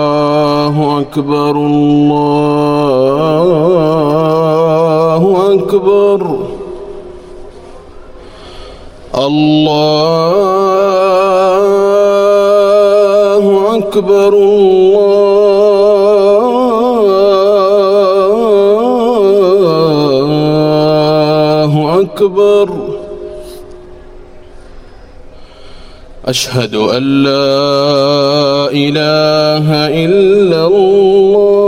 الله أكبر الله أكبر الله أكبر الله أكبر أشهد أن لا إله إلا الله.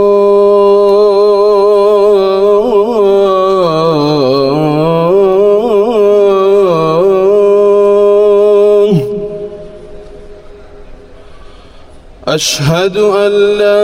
أشهد أن لا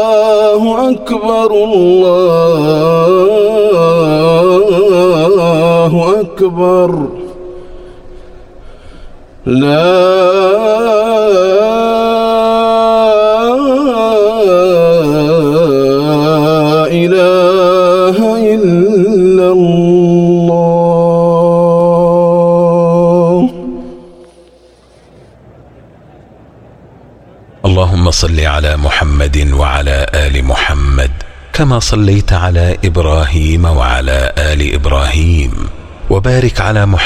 الله أكبر الله أكبر لا إله إلا الله اللهم صل على محمد وعلى آل محمد كما صليت على إبراهيم وعلى آل إبراهيم وبارك على محمد.